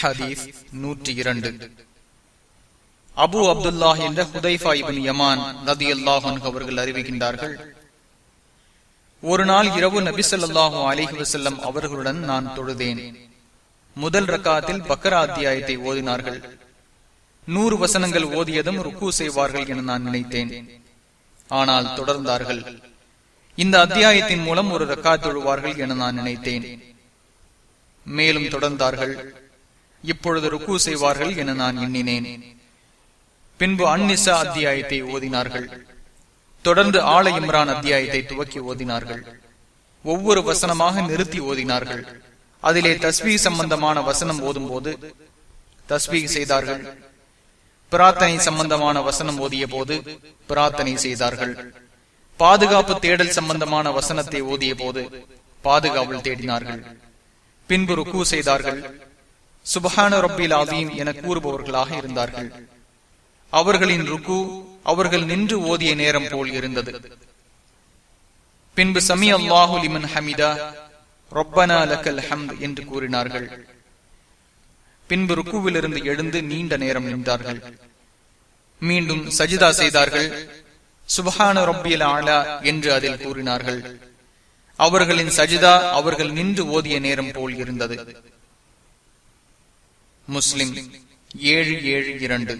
ஹதீஸ் நூற்றி இரண்டு அபு அப்துல்லா என்ற ஹுதைஃபா இபின் யமான் ரதி அல்லாஹன் அவர்கள் அறிவிக்கின்றார்கள் ஒரு நாள் இரவு நபிசல்லாஹு அலிஹி வசல்லம் அவர்களுடன் நான் தொழுதேன். முதல் ரக்காத்தில் பக்கரா அத்தியாயத்தை ஓதினார்கள். நூறு வசனங்கள் ஓதியதும் ருக்கு செய்வார்கள் என நான் நினைத்தேன். ஆனால் தொடர்ந்தார்கள். இந்த அத்தியாயத்தின் மூலம் ஒரு ரக்கா தொழுவார்கள் என நான் நினைத்தேன். மேலும் தொடர்ந்தார்கள். இப்பொழுது ருக்கு செய்வார்கள் என நான் எண்ணினேன். பின்பு அந்நிசா அத்தியாயத்தை ஓதினார்கள். தொடர்ந்து ஆல இம்ரான் அத்தியாயத்தை துவக்கி ஓதினார்கள். ஒவ்வொரு வசனமாக நிறுத்தி ஓதினார்கள். அதிலே தஸ்வீ சம்பந்தமான வசனம் ஓதும் போது தஸ்வீ செய்தார்கள். பிரார்த்தனை சம்பந்தமான வசனம் ஓதிய போது பிரார்த்தனை செய்தார்கள். பாதுகாப்பு தேடல் சம்பந்தமான வசனத்தை ஓதிய போது பாதுகாவல் தேடினார்கள். பின்பு ருக்கு செய்தார்கள். சுபஹான ரப்பில் ஆதீம் என கூறுபவர்களாக இருந்தார்கள். அவர்களின் ருக்கு அவர்கள் நின்று ஓதிய நேரம் போல் இருந்தது. பின்பு சமி அல்லாஹு லிமன் ஹமிதா ரொப்பனா லக்கல் ஹம்த் என்று கூறினார்கள். பின்பு ருக்குவிலிருந்து எழுந்து நீண்ட நேரம் நின்றார்கள். மீண்டும் சஜிதா செய்தார்கள். சுபஹான ரொப்பியல் ஆலா என்று அதில் கூறினார்கள். அவர்களின் சஜிதா அவர்கள் நின்று ஓதிய நேரம் போல் இருந்தது. முஸ்லிம். ஏழு ஏழு இரண்டு.